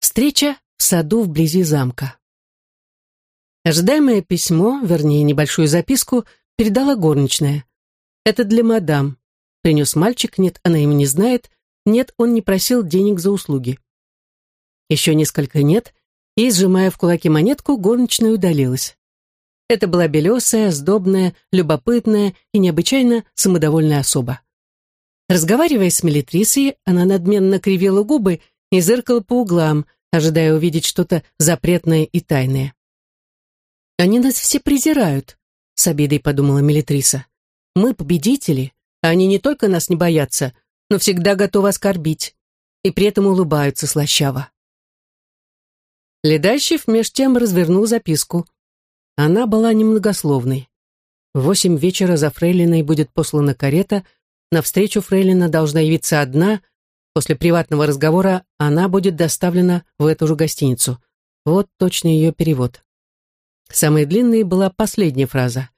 Встреча в саду вблизи замка. Ожидаемое письмо, вернее, небольшую записку, передала горничная. «Это для мадам». Принес мальчик, нет, она ему не знает, нет, он не просил денег за услуги. Еще несколько «нет», и, сжимая в кулаке монетку, горничная удалилась. Это была белесая, сдобная, любопытная и необычайно самодовольная особа. Разговаривая с Мелитрисой, она надменно кривила губы и зыркала по углам, ожидая увидеть что-то запретное и тайное. «Они нас все презирают», — с обидой подумала Мелитриса. «Мы победители, а они не только нас не боятся, но всегда готовы оскорбить, и при этом улыбаются слащаво». Ледащев меж тем развернул записку. Она была немногословной. В восемь вечера за Фрейлиной будет послана карета, навстречу Фрейлина должна явиться одна, После приватного разговора она будет доставлена в эту же гостиницу. Вот точно ее перевод. Самой длинной была последняя фраза.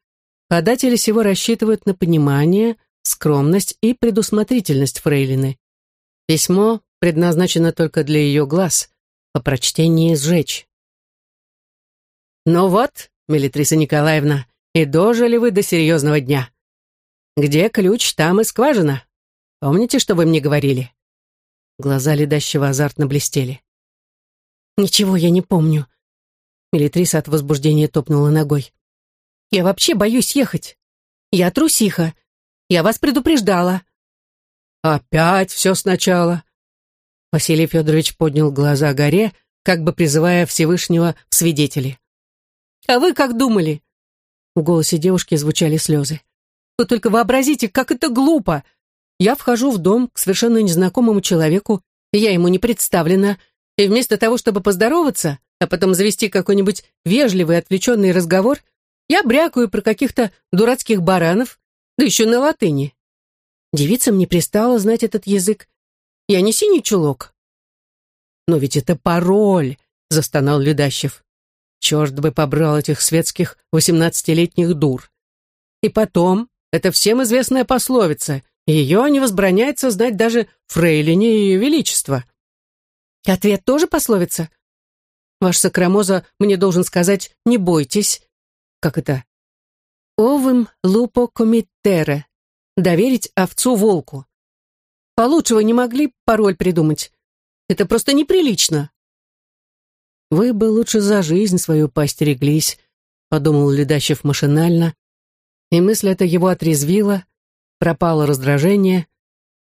Податели всего рассчитывают на понимание, скромность и предусмотрительность фрейлины. Письмо предназначено только для ее глаз, по прочтении сжечь. «Ну вот, Мелитриса Николаевна, и дожили вы до серьезного дня. Где ключ, там и скважина. Помните, что вы мне говорили? Глаза ледащего азартно блестели. «Ничего я не помню». Мелитриса от возбуждения топнула ногой. «Я вообще боюсь ехать. Я трусиха. Я вас предупреждала». «Опять все сначала». Василий Федорович поднял глаза горе, как бы призывая Всевышнего в свидетели. «А вы как думали?» В голосе девушки звучали слезы. «Вы только вообразите, как это глупо! Я вхожу в дом к совершенно незнакомому человеку, я ему не представлена, и вместо того, чтобы поздороваться, а потом завести какой-нибудь вежливый отвлеченный разговор, я брякаю про каких-то дурацких баранов, да еще на латыни. Девицам не пристало знать этот язык. Я не синий чулок. «Но ведь это пароль!» — застонал Ледащев. «Черт бы побрал этих светских восемнадцатилетних дур!» И потом, это всем известная пословица ее не возбраняется знать даже фрейлине ее величества. Ответ тоже пословица? Ваш Сакрамоза мне должен сказать «не бойтесь». Как это? «Овым лупо комиттере» — доверить овцу волку. Получше не могли пароль придумать. Это просто неприлично. Вы бы лучше за жизнь свою постереглись, подумал Ледащев машинально, и мысль эта его отрезвила, пропало раздражение,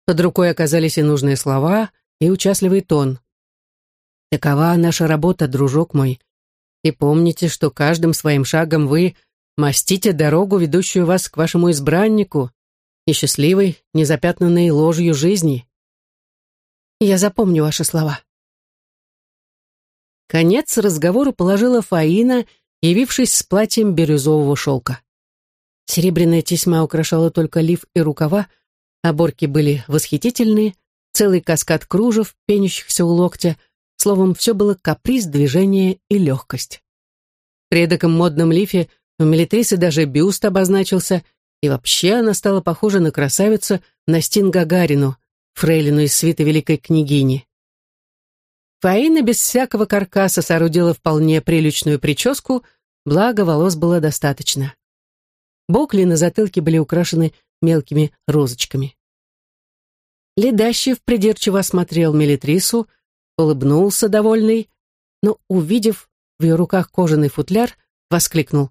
под рукой оказались и нужные слова, и участливый тон. Такова наша работа, дружок мой. И помните, что каждым своим шагом вы мастите дорогу, ведущую вас к вашему избраннику и счастливой, незапятнанной ложью жизни. Я запомню ваши слова. Конец разговору положила Фаина, явившись с платьем бирюзового шелка. Серебряная тесьма украшала только лиф и рукава, оборки были восхитительные, целый каскад кружев, пенящихся у локтя, словом, все было каприз, движение и легкость. При эдаком модном лифе у Мелитрисы даже бюст обозначился, и вообще она стала похожа на красавицу Настин Гагарину, фрейлину из свита великой княгини. Фаина без всякого каркаса соорудила вполне приличную прическу, благо волос было достаточно. Бокли на затылке были украшены мелкими розочками. Ледащев придирчиво осмотрел Мелитрису, улыбнулся довольный, но, увидев в ее руках кожаный футляр, воскликнул.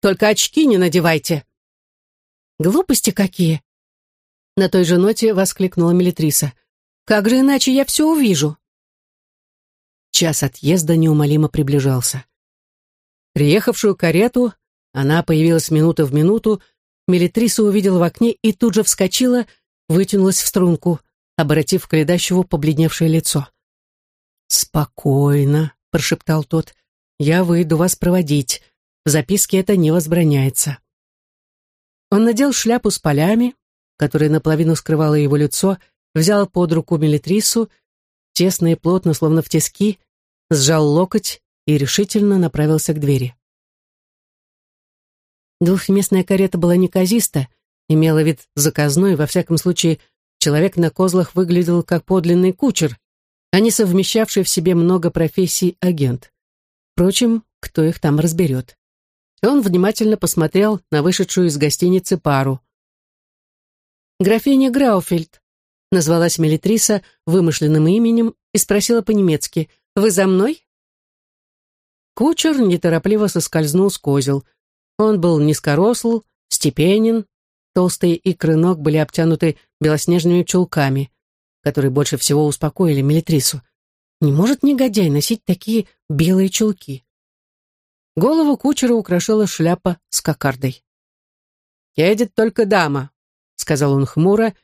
«Только очки не надевайте!» «Глупости какие!» На той же ноте воскликнула Мелитриса. «Как же иначе я все увижу?» Час отъезда неумолимо приближался. Приехавшую карету она появилась минута в минуту, Мелитриса увидела в окне и тут же вскочила, вытянулась в струнку, обратив к Ледащеву побледневшее лицо. «Спокойно», — прошептал тот, — «я выйду вас проводить. В записке это не возбраняется». Он надел шляпу с полями, которая наполовину скрывала его лицо, взял под руку Мелитрису, тесно и плотно, словно в тиски, сжал локоть и решительно направился к двери. Двухместная карета была неказиста, имела вид заказной, во всяком случае, человек на козлах выглядел как подлинный кучер, а не совмещавший в себе много профессий агент. Впрочем, кто их там разберет. Он внимательно посмотрел на вышедшую из гостиницы пару. «Графиня Грауфельд», — назвалась Мелитриса вымышленным именем и спросила по-немецки, «Вы за мной?» Кучер неторопливо соскользнул с козел. Он был низкоросл, степенен, толстые икры ног были обтянуты белоснежными чулками, которые больше всего успокоили Мелитрису. Не может негодяй носить такие белые чулки. Голову кучера украшала шляпа с кокардой. «Едет только дама», — сказал он хмуро,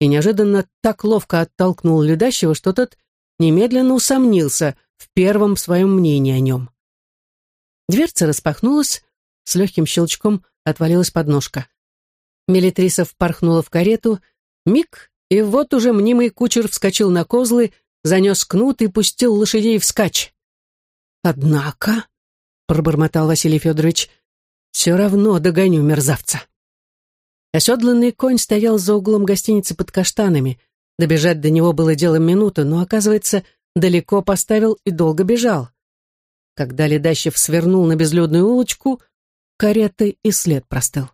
и неожиданно так ловко оттолкнул ледащего, что тот немедленно усомнился в первом своем мнении о нем. Дверца распахнулась, с легким щелчком отвалилась подножка. Мелитриса впорхнула в карету, миг, и вот уже мнимый кучер вскочил на козлы, занес кнут и пустил лошадей вскачь. «Однако», — пробормотал Василий Федорович, — «все равно догоню мерзавца». Оседланный конь стоял за углом гостиницы под каштанами. Добежать до него было делом минуты, но, оказывается, далеко поставил и долго бежал. Когда Ледащев свернул на безлюдную улочку, кареты и след простыл.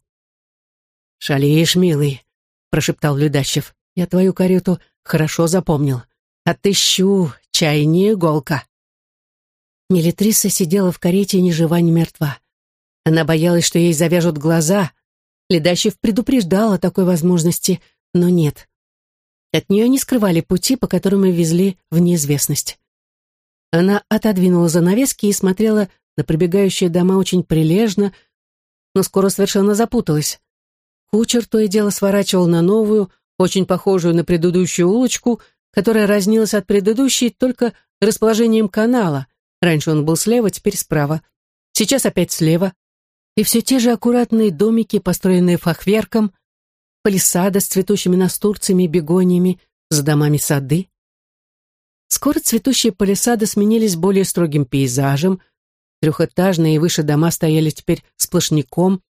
«Шалеешь, милый», — прошептал Ледащев. «Я твою карету хорошо запомнил. Отыщу, чай не иголка». Мелитриса сидела в карете ни жива, ни мертва. Она боялась, что ей завяжут глаза. Ледащев предупреждал о такой возможности, но нет. От нее не скрывали пути, по которым ее везли в неизвестность. Она отодвинула занавески и смотрела на пробегающие дома очень прилежно, но скоро совершенно запуталась. Кучер то и дело сворачивал на новую, очень похожую на предыдущую улочку, которая разнилась от предыдущей только расположением канала. Раньше он был слева, теперь справа. Сейчас опять слева. И все те же аккуратные домики, построенные фахверком, палисада с цветущими настурцами и бегониями, за домами сады. Скоро цветущие палисады сменились более строгим пейзажем, трехэтажные и выше дома стояли теперь сплошняком,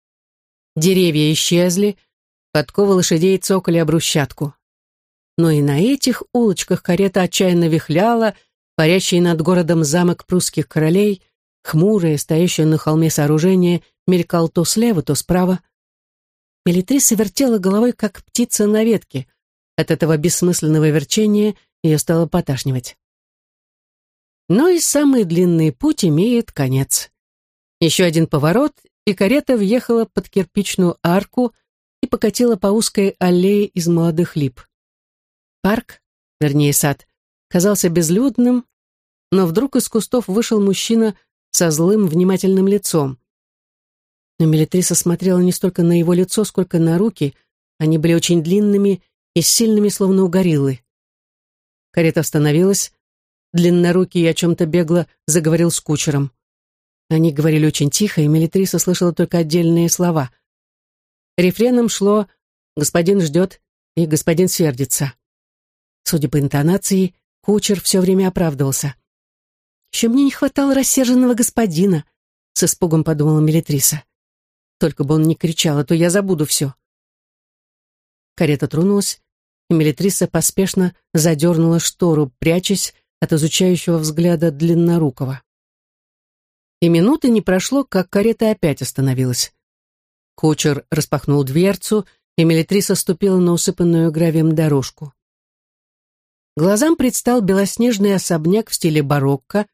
деревья исчезли, подковы лошадей цокали об брусчатку. Но и на этих улочках карета отчаянно вихляла, парящий над городом замок прусских королей, хмурое, стоящее на холме сооружение, мелькал то слева, то справа. Мелитриса вертела головой, как птица на ветке. От этого бессмысленного верчения ее стало поташнивать. Но и самый длинный путь имеет конец. Еще один поворот, и карета въехала под кирпичную арку и покатила по узкой аллее из молодых лип. Парк, вернее сад, казался безлюдным, но вдруг из кустов вышел мужчина со злым, внимательным лицом. Но Мелитриса смотрела не столько на его лицо, сколько на руки, они были очень длинными и сильными, словно у гориллы. Карета остановилась. Длиннорукий о чем-то бегло заговорил с кучером. Они говорили очень тихо, и Мелитриса слышала только отдельные слова. Рефреном шло «Господин ждет» и «Господин сердится». Судя по интонации, кучер все время оправдывался. «Еще мне не хватало рассерженного господина», — с испугом подумала Мелитриса. «Только бы он не кричал, а то я забуду все». Карета тронулась, и Мелитриса поспешно задернула штору, прячась от изучающего взгляда длиннорукого. И минуты не прошло, как карета опять остановилась. Кучер распахнул дверцу, и Мелитриса ступила на усыпанную гравием дорожку. Глазам предстал белоснежный особняк в стиле барокко,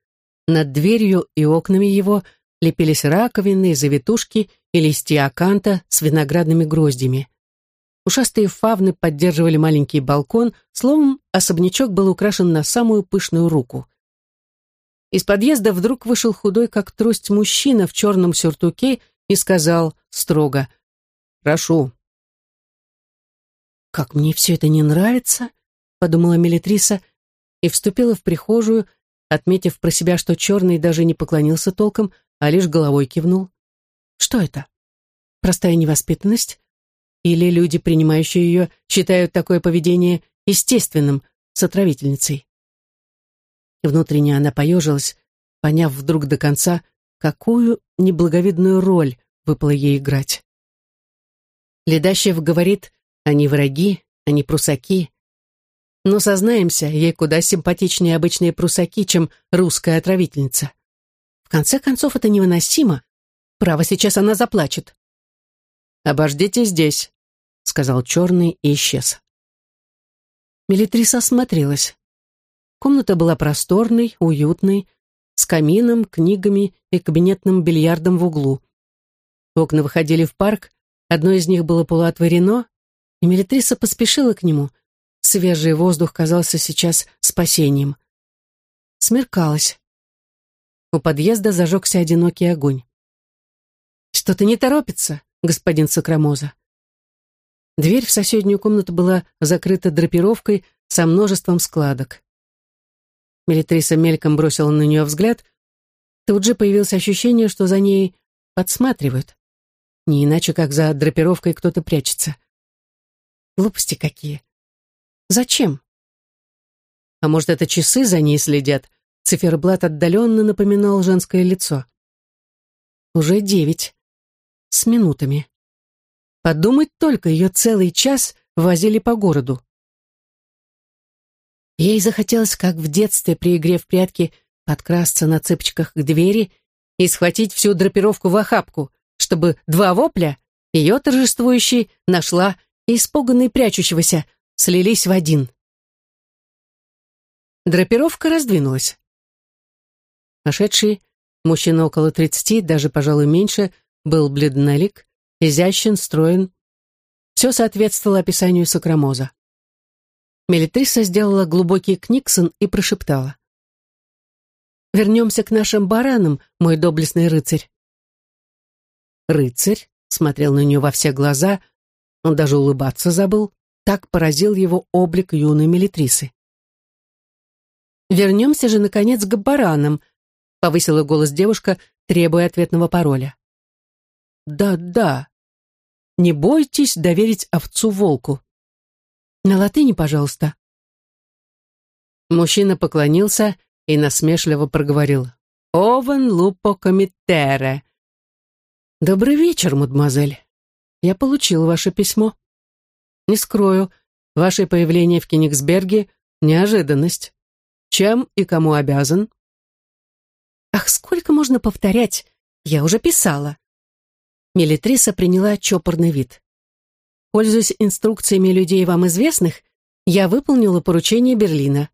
над дверью и окнами его лепились раковины, завитушки и листья аканта с виноградными гроздями. Ушастые фавны поддерживали маленький балкон, словом, особнячок был украшен на самую пышную руку. Из подъезда вдруг вышел худой, как трость, мужчина в черном сюртуке и сказал строго «Прошу». «Как мне все это не нравится», — подумала Мелитриса и вступила в прихожую, отметив про себя, что черный даже не поклонился толком, а лишь головой кивнул. «Что это? Простая невоспитанность? Или люди, принимающие ее, считают такое поведение естественным с отравительницей. Внутренне она поежилась, поняв вдруг до конца, какую неблаговидную роль выпало ей играть. Ледащев говорит, они враги, они прусаки. Но сознаемся, ей куда симпатичнее обычные прусаки, чем русская отравительница. В конце концов, это невыносимо. Право, сейчас она заплачет. «Обождите здесь», — сказал черный и исчез. Мелитриса осмотрелась. Комната была просторной, уютной, с камином, книгами и кабинетным бильярдом в углу. Окна выходили в парк, одно из них было полуотворено, и Мелитриса поспешила к нему. Свежий воздух казался сейчас спасением. Смеркалось. У подъезда зажегся одинокий огонь. «Что-то не торопится, господин Сокрамоза». Дверь в соседнюю комнату была закрыта драпировкой со множеством складок. Мелитриса мельком бросила на нее взгляд. Тут же появилось ощущение, что за ней подсматривают. Не иначе, как за драпировкой кто-то прячется. Глупости какие. Зачем? А может, это часы за ней следят? Циферблат отдаленно напоминал женское лицо. Уже девять. С минутами. Подумать только, ее целый час возили по городу. Ей захотелось, как в детстве при игре в прятки, подкрасться на цыпочках к двери и схватить всю драпировку в охапку, чтобы два вопля, ее торжествующий, нашла и испуганный прячущегося, слились в один. Драпировка раздвинулась. Вошедший, мужчина около тридцати, даже, пожалуй, меньше, был бледнолик, изящен, строен. Все соответствовало описанию Сокрамоза. Мелитриса сделала глубокий книксон и прошептала. «Вернемся к нашим баранам, мой доблестный рыцарь». Рыцарь смотрел на нее во все глаза, он даже улыбаться забыл, так поразил его облик юной Мелитрисы. «Вернемся же, наконец, к баранам», — повысила голос девушка, требуя ответного пароля. «Да, да. Не бойтесь доверить овцу волку», на латыни, пожалуйста». Мужчина поклонился и насмешливо проговорил. «Овен лупо комитере». «Добрый вечер, мадемуазель. Я получил ваше письмо. Не скрою, ваше появление в Кенигсберге — неожиданность. Чем и кому обязан?» «Ах, сколько можно повторять? Я уже писала». Мелитриса приняла чопорный вид. Пользуясь инструкциями людей вам известных, я выполнила поручение Берлина.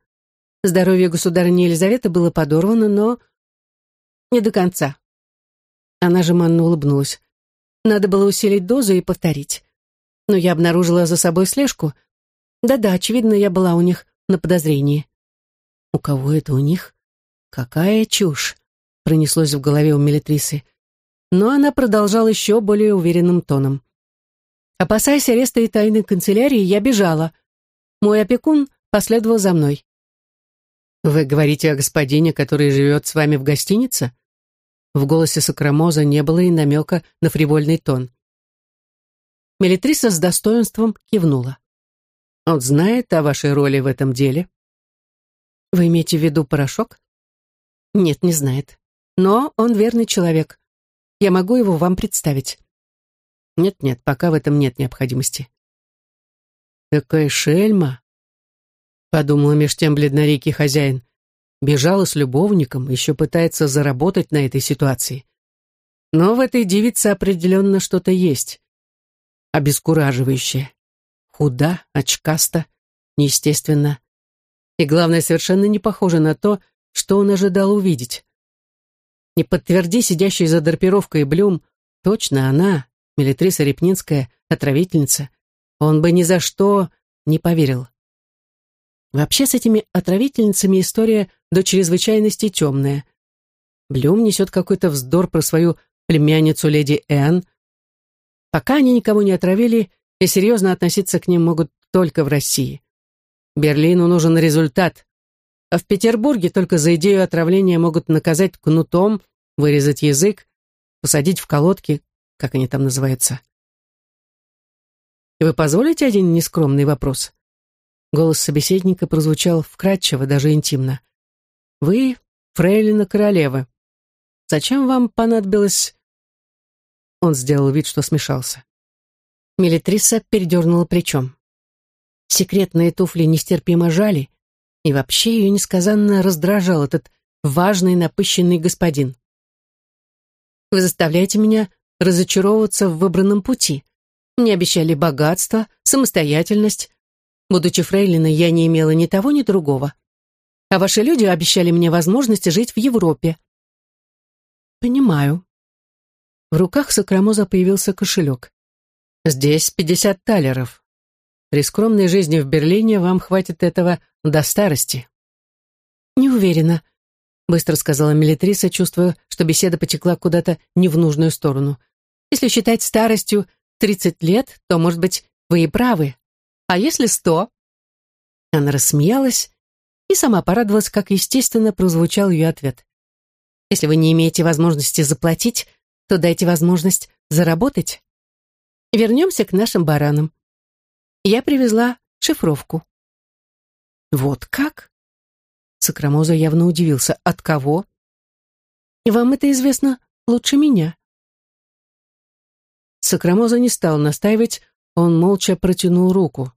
Здоровье государыни Елизаветы было подорвано, но не до конца. Она жеманно улыбнулась. Надо было усилить дозу и повторить. Но я обнаружила за собой слежку. Да-да, очевидно, я была у них на подозрении. У кого это у них? Какая чушь! Пронеслось в голове у Мелитрисы. Но она продолжала еще более уверенным тоном. Опасаясь ареста и тайной канцелярии, я бежала. Мой опекун последовал за мной. «Вы говорите о господине, который живет с вами в гостинице?» В голосе Сокрамоза не было и намека на фривольный тон. Мелитриса с достоинством кивнула. «Он знает о вашей роли в этом деле?» «Вы имеете в виду порошок?» «Нет, не знает. Но он верный человек. Я могу его вам представить». Нет-нет, пока в этом нет необходимости. Какая шельма! Подумала меж тем бледнорикий хозяин. Бежала с любовником, еще пытается заработать на этой ситуации. Но в этой девице определенно что-то есть. Обескураживающее. Худа, очкаста, неестественно. И главное, совершенно не похоже на то, что он ожидал увидеть. Не подтверди сидящий за драпировкой Блюм, точно она, Мелитриса Репнинская, отравительница, он бы ни за что не поверил. Вообще с этими отравительницами история до чрезвычайности темная. Блюм несет какой-то вздор про свою племянницу леди Энн. Пока они никого не отравили, и серьезно относиться к ним могут только в России. Берлину нужен результат, а в Петербурге только за идею отравления могут наказать кнутом, вырезать язык, посадить в колодки, как они там называются. Вы позволите один нескромный вопрос? Голос собеседника прозвучал вкрадчиво, даже интимно. Вы фрейлина королевы. Зачем вам понадобилось... Он сделал вид, что смешался. Милитриса передернула плечом. Секретные туфли нестерпимо жали, и вообще ее несказанно раздражал этот важный напыщенный господин. «Вы заставляете меня разочаровываться в выбранном пути. Мне обещали богатство, самостоятельность. Будучи фрейлиной, я не имела ни того, ни другого. А ваши люди обещали мне возможность жить в Европе». «Понимаю». В руках Сакрамоза появился кошелек. «Здесь пятьдесят талеров. При скромной жизни в Берлине вам хватит этого до старости». «Не уверена», — быстро сказала Мелитриса, чувствуя, что беседа потекла куда-то не в нужную сторону. «Если считать старостью тридцать лет, то, может быть, вы и правы. А если сто?» Она рассмеялась и сама порадовалась, как естественно прозвучал ее ответ. «Если вы не имеете возможности заплатить, то дайте возможность заработать. Вернемся к нашим баранам я привезла шифровку. Вот как? Сакрамоза явно удивился. От кого? Вам это известно лучше меня. Сакрамоза не стал настаивать, он молча протянул руку.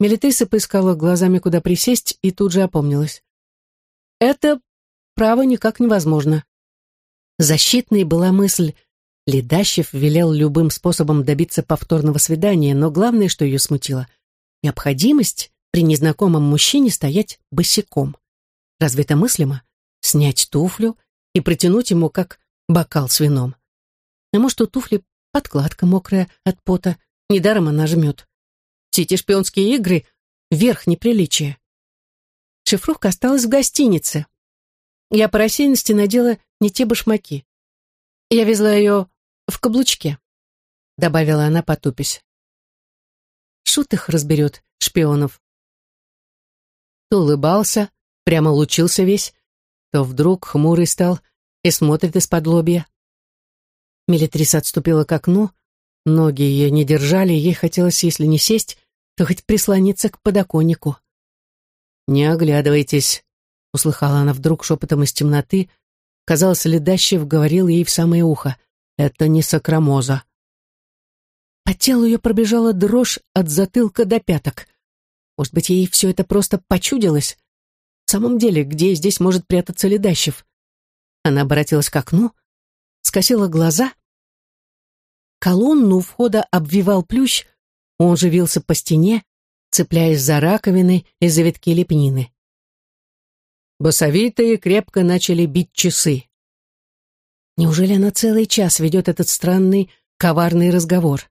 Мелитриса поискала глазами, куда присесть, и тут же опомнилась. Это право никак невозможно. Защитной была мысль Ледащев велел любым способом добиться повторного свидания, но главное, что ее смутило — необходимость при незнакомом мужчине стоять босиком. Разве это мыслимо? Снять туфлю и протянуть ему, как бокал с вином. А может, у туфли подкладка мокрая от пота, недаром она жмет. Все эти шпионские игры — верх неприличия. Шифровка осталась в гостинице. Я по рассеянности надела не те башмаки. Я везла ее в каблучке», — добавила она, потупись. Шут их разберет, шпионов. То улыбался, прямо лучился весь, то вдруг хмурый стал и смотрит из-под лобья. Мелитриса отступила к окну, ноги ее не держали, ей хотелось, если не сесть, то хоть прислониться к подоконнику. «Не оглядывайтесь», — услыхала она вдруг шепотом из темноты. Казалось, Ледащев говорил ей в самое ухо — это не сакрамоза. По телу ее пробежала дрожь от затылка до пяток. Может быть, ей все это просто почудилось? В самом деле, где здесь может прятаться Ледащев? Она обратилась к окну, скосила глаза. Колонну у входа обвивал плющ, он живился по стене, цепляясь за раковины и завитки лепнины. Басовитые крепко начали бить часы. Неужели она целый час ведет этот странный, коварный разговор?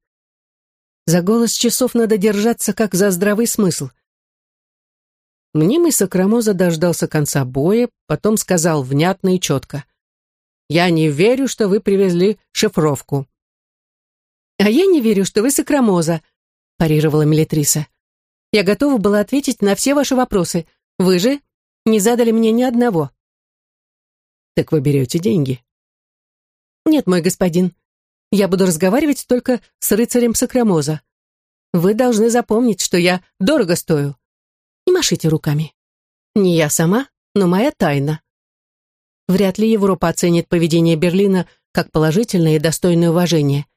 За голос часов надо держаться, как за здравый смысл. Мнимый Сакрамоза дождался конца боя, потом сказал внятно и четко. «Я не верю, что вы привезли шифровку». «А я не верю, что вы Сакрамоза», — парировала Мелитриса. «Я готова была ответить на все ваши вопросы. Вы же не задали мне ни одного». «Так вы берете деньги», «Нет, мой господин, я буду разговаривать только с рыцарем Сакрамоза. Вы должны запомнить, что я дорого стою. Не машите руками. Не я сама, но моя тайна. Вряд ли Европа оценит поведение Берлина как положительное и достойное уважения.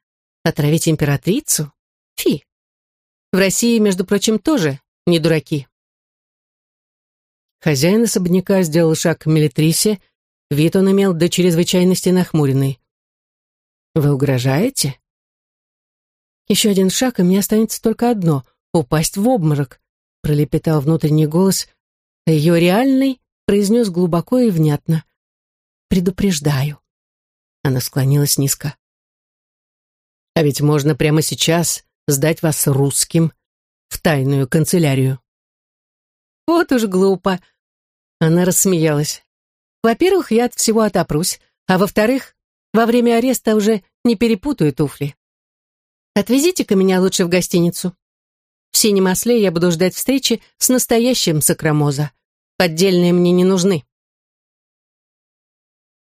Отравить императрицу? Фи. В России, между прочим, тоже не дураки. Хозяин особняка сделал шаг к Мелитрисе, вид он имел до чрезвычайности нахмуренный. Вы угрожаете? Еще один шаг, и мне останется только одно — упасть в обморок, пролепетал внутренний голос, ее реальный произнес глубоко и внятно. «Предупреждаю». Она склонилась низко. «А ведь можно прямо сейчас сдать вас русским в тайную канцелярию». «Вот уж глупо!» Она рассмеялась. «Во-первых, я от всего отопрусь, а во-вторых, во время ареста уже не перепутаю туфли. Отвезите-ка меня лучше в гостиницу. В синем осле я буду ждать встречи с настоящим Сакрамоза. Поддельные мне не нужны.